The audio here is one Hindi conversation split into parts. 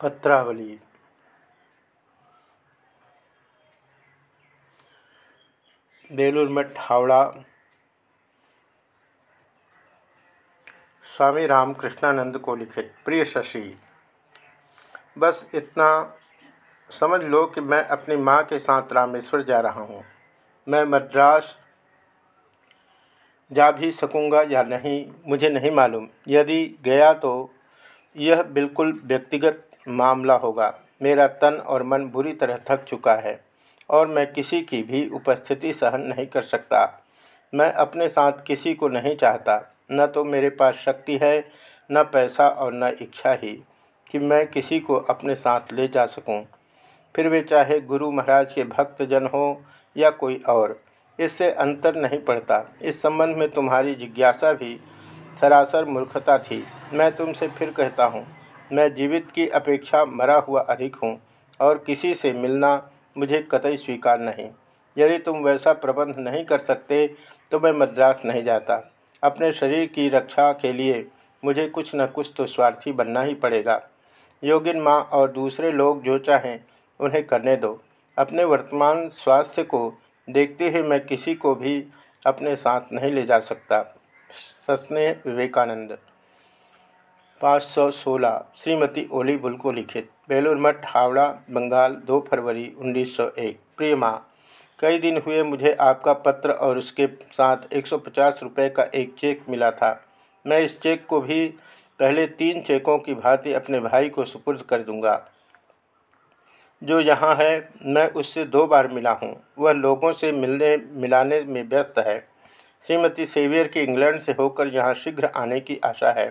पत्रावली। बेलूर मठ हावड़ा स्वामी रामकृष्णानंद को लिखित, प्रिय शशि, बस इतना। समझ लो कि मैं अपनी माँ के साथ रामेश्वर जा रहा हूँ। मैं मद्रास जा भी सकूँगा या नहीं, मुझे नहीं मालूम। यदि गया तो यह बिल्कुल व्यक्तिगत मामला होगा। मेरा तन और मन बुरी तरह थक चुका है और मैं किसी की भी उपस्थिति सहन नहीं कर सकता। मैं अपने साथ किसी को नहीं चाहता। न तो मेरे पास शक्ति है, न पैसा और न इच्छा ही कि मैं किसी को अपने साथ ले जा सकूँ। फिर वे चाहे गुरु महाराज के भक्तजन हो या कोई और, इससे अंतर नहीं पड़ता। इस संबंध में तुम्हारी जिज्ञासा भी सरासर मूर्खता थी। मैं तुमसे फिर कहता हूँ मैं जीवित की अपेक्षा मरा हुआ अधिक हूँ, और किसी से मिलना मुझे कतई स्वीकार नहीं। यदि तुम वैसा प्रबंध नहीं कर सकते तो मैं मद्रास नहीं जाता। अपने शरीर की रक्षा के लिए मुझे कुछ न कुछ तो स्वार्थी बनना ही पड़ेगा। योगिन माँ और दूसरे लोग जो चाहें, उन्हें करने दो। अपने वर्तमान स्वास्थ्य को देखते हुए मैं किसी को भी अपने साथ नहीं ले जा सकता। सस्ने विवेकानंद। पाँच सौ सोलह श्रीमती ओली बुल को लिखित। बेलूर मठ, हावड़ा, बंगाल 2 फरवरी 1901 प्रिय माँ कई दिन हुए मुझे आपका पत्र और उसके साथ 150 रुपए का एक चेक मिला था। मैं इस चेक को भी पहले तीन चेकों की भांति अपने भाई को सुपुर्द कर दूँगा। जो यहाँ है, मैं उससे दो बार मिला हूँ। वह लोगों से मिलने, मिलाने में व्यस्त है। श्रीमती सेवियर की इंग्लैंड से होकर यहाँ शीघ्र आने की आशा है।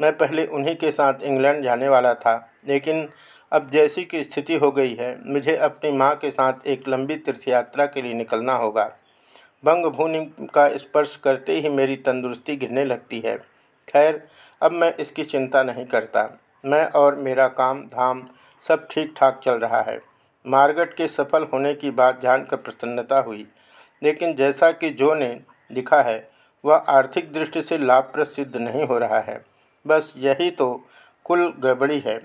मैं पहले उन्हीं के साथ इंग्लैंड जाने वाला था, लेकिन अब जैसी की स्थिति हो गई है, मुझे अपनी माँ के साथ एक लंबी तीर्थयात्रा के लिए निकलना होगा। बंग भूमि का स्पर्श करते ही मेरी तंदुरुस्ती गिरने लगती है। खैर, अब मैं इसकी चिंता नहीं करता। मैं और मेरा काम, धाम, सब ठीक ठाक चल रहा है। मार्गट के सफल होने की बात जानकर प्रसन्नता हुई, लेकिन जैसा कि जो ने लिखा है, वह आर्थिक दृष्टि से लाभप्रद सिद्ध नहीं हो रहा है। बस यही तो कुल गड़बड़ी है।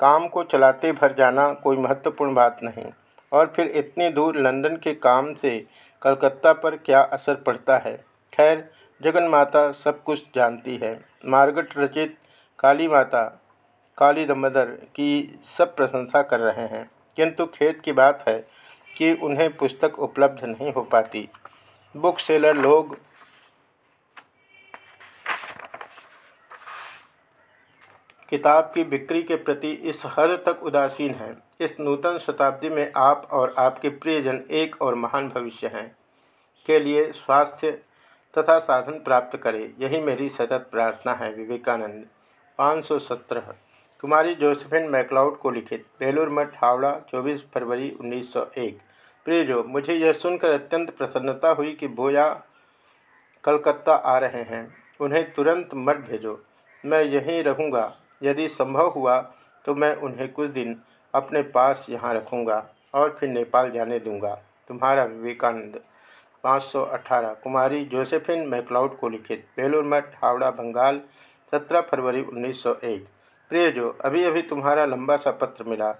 काम को चलाते भर जाना कोई महत्वपूर्ण बात नहीं। और फिर इतनी दूर लंदन के काम से कलकत्ता पर क्या असर पड़ता है? खैर, जगन माता सब कुछ जानती है। मार्गट रचित काली माता, काली दमदर की सब प्रशंसा कर रहे हैं। किंतु खेत की बात है कि उन्हें पुस्तक उपलब्ध नहीं हो पाती। बुक सेलर लोग किताब की बिक्री के प्रति इस हद तक उदासीन है। इस नूतन शताब्दी में आप और आपके प्रियजन एक और महान भविष्य हैं। के लिए स्वास्थ्य तथा साधन प्राप्त करें। यही मेरी सतत प्रार्थना है, विवेकानंद। 517 कुमारी जोसेफिन मैकलाउड को लिखित। बेलूर मठ, हावड़ा 24 फरवरी 1901 प्रिय जो मुझे यह सुनकर अत्यंत प्रसन्नता हुई कि बोया कलकत्ता आ रहे हैं। उन्हें तुरंत मत भेजो। मैं यहीं रहूँगा। यदि संभव हुआ तो मैं उन्हें कुछ दिन अपने पास यहाँ रखूँगा और फिर नेपाल जाने दूँगा। तुम्हारा विवेकानंद 518 कुमारी जोसेफिन मैकलाउड को लिखित, बेलूर मठ, हावड़ा, बंगाल 17 फरवरी 1901 प्रिय जो अभी अभी तुम्हारा लंबा सा पत्र मिला।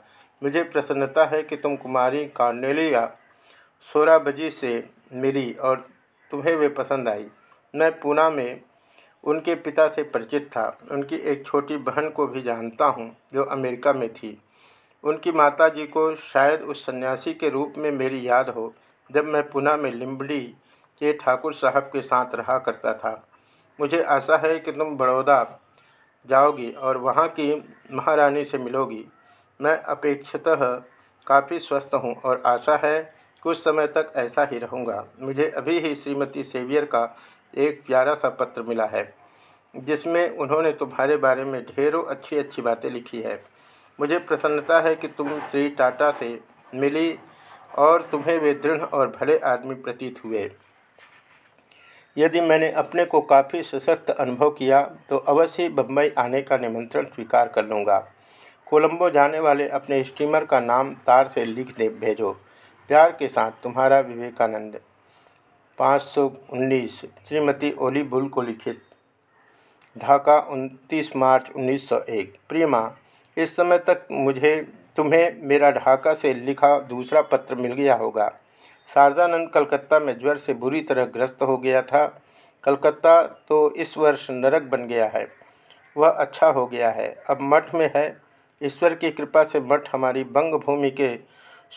मुझे प्रसन्नता है कि तुम कुमारी कार्नेलिया सोराबजी से मिली और तुम्हें वे पसंद आई। मैं पूना में उनके पिता से परिचित था। उनकी एक छोटी बहन को भी जानता हूँ, जो अमेरिका में थी। उनकी माताजी को शायद उस सन्यासी के रूप में मेरी याद हो, जब मैं पुणे में लिम्बड़ी के ठाकुर साहब के साथ रहा करता था। मुझे आशा है कि तुम बड़ौदा जाओगी और वहाँ की महारानी से मिलोगी। मैं अपेक्षतः काफ़ी स्वस्थ हूँ और आशा है कुछ समय तक ऐसा ही रहूँगा। मुझे अभी ही श्रीमती सेवियर का एक प्यारा सा पत्र मिला है, जिसमें उन्होंने तुम्हारे बारे में ढेरों अच्छी अच्छी बातें लिखी है। मुझे प्रसन्नता है कि तुम श्री टाटा से मिली और तुम्हें वे दृढ़ और भले आदमी प्रतीत हुए। यदि मैंने अपने को काफ़ी सशक्त अनुभव किया तो अवश्य बम्बई आने का निमंत्रण स्वीकार कर लूँगा। कोलंबो जाने वाले अपने स्टीमर का नाम तार से लिख दे, भेजो। प्यार के साथ तुम्हारा विवेकानंद। पाँच सौ उन्नीस, श्रीमती ओली बुल को लिखित। ढाका 29 मार्च 1901 प्रिय माँ इस समय तक मुझे, तुम्हें मेरा ढाका से लिखा दूसरा पत्र मिल गया होगा। शारदानंद कलकत्ता में ज्वर से बुरी तरह ग्रस्त हो गया था। कलकत्ता तो इस वर्ष नरक बन गया है। वह अच्छा हो गया है। अब मठ में है। ईश्वर की कृपा से मठ हमारी बंग भूमि के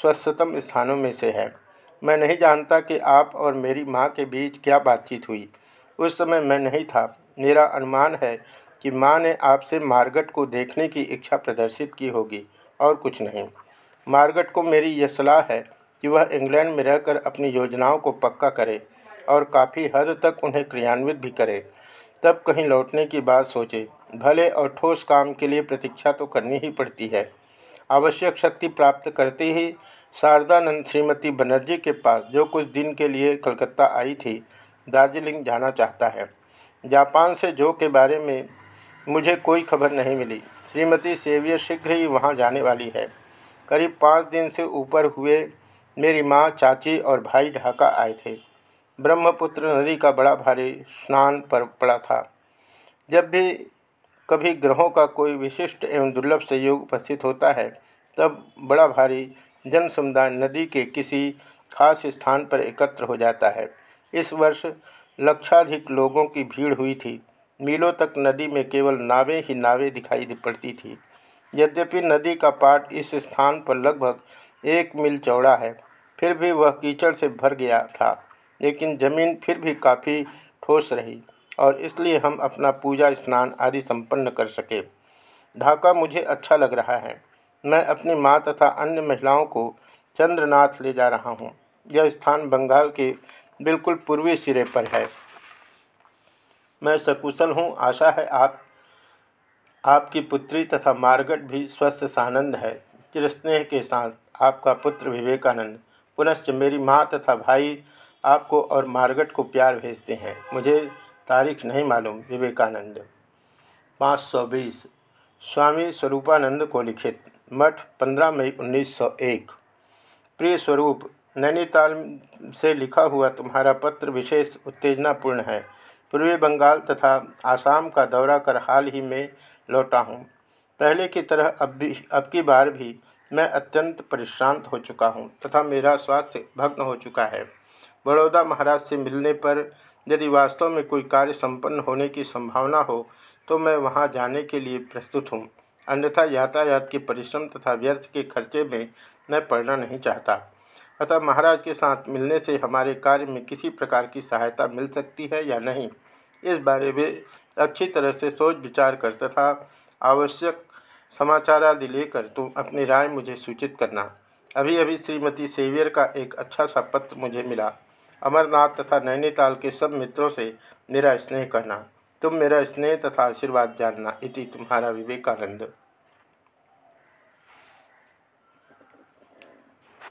स्वस्थतम स्थानों में से है। मैं नहीं जानता कि आप और मेरी माँ के बीच क्या बातचीत हुई। उस समय मैं नहीं था। मेरा अनुमान है कि माँ ने आपसे मार्गट को देखने की इच्छा प्रदर्शित की होगी और कुछ नहीं। मार्गट को मेरी यह सलाह है कि वह इंग्लैंड में रहकर अपनी योजनाओं को पक्का करे और काफ़ी हद तक उन्हें क्रियान्वित भी करे। तब कहीं लौटने की बात सोचे। भले और ठोस काम के लिए प्रतीक्षा तो करनी ही पड़ती है। आवश्यक शक्ति प्राप्त करते ही शारदानंद श्रीमती बनर्जी के पास जो कुछ दिन के लिए कलकत्ता आई थी, दार्जिलिंग जाना चाहता है। जापान से जो के बारे में मुझे कोई खबर नहीं मिली। श्रीमती सेवियर शीघ्र ही वहाँ जाने वाली है। करीब पाँच दिन से ऊपर हुए मेरी माँ, चाची और भाई ढाका आए थे। ब्रह्मपुत्र नदी का बड़ा भारी स्नान पर पड़ा था। जब भी कभी ग्रहों का कोई विशिष्ट एवं दुर्लभ संयोग उपस्थित होता है, तब बड़ा भारी जन समुदाय नदी के किसी खास स्थान पर एकत्र हो जाता है। इस वर्ष लक्षाधिक लोगों की भीड़ हुई थी। मीलों तक नदी में केवल नावें ही नावें दिखाई पड़ती थी। यद्यपि नदी का पाट इस स्थान पर लगभग एक मील चौड़ा है, फिर भी वह कीचड़ से भर गया था, लेकिन ज़मीन फिर भी काफ़ी ठोस रही और इसलिए हम अपना पूजा स्नान आदि संपन्न कर सके। ढाका मुझे अच्छा लग रहा है। मैं अपनी माँ तथा अन्य महिलाओं को चंद्रनाथ ले जा रहा हूँ। यह स्थान बंगाल के बिल्कुल पूर्वी सिरे पर है। मैं सकुशल हूँ, आशा है आप, आपकी पुत्री तथा मार्गट भी स्वस्थ सानंद है। चिरस्नेह के साथ आपका पुत्र विवेकानंद, पुनश्च मेरी माँ तथा भाई आपको और मार्गट को प्यार भेजते हैं। मुझे तारीख नहीं मालूम, विवेकानंद। पाँच सौ बीस। स्वामी स्वरूपानंद को लिखित। मठ पंद्रह मई उन्नीस सौ एक। प्रिय स्वरूप, नैनीताल से लिखा हुआ तुम्हारा पत्र विशेष उत्तेजनापूर्ण है। पूर्वी बंगाल तथा आसाम का दौरा कर हाल ही में लौटा हूँ। पहले की तरह अब भी, अब की बार भी मैं अत्यंत परिश्रांत हो चुका हूँ तथा मेरा स्वास्थ्य भग्न हो चुका है। बड़ौदा महाराज से मिलने पर यदि वास्तव में कोई कार्य संपन्न होने की संभावना हो तो मैं वहाँ जाने के लिए प्रस्तुत हूँ। अन्यथा यातायात के परिश्रम तथा व्यर्थ के खर्चे में मैं पड़ना नहीं चाहता। अतः महाराज के साथ मिलने से हमारे कार्य में किसी प्रकार की सहायता मिल सकती है या नहीं, इस बारे में अच्छी तरह से सोच विचार कर तथा आवश्यक समाचार आदि लेकर तुम अपनी राय मुझे सूचित करना। अभी अभी श्रीमती सेवियर का एक अच्छा सा पत्र मुझे मिला। अमरनाथ तथा नैनीताल के सब मित्रों से मेरा स्नेह करना। तुम मेरा स्नेह तथा आशीर्वाद जानना इति तुम्हारा विवेकानंद।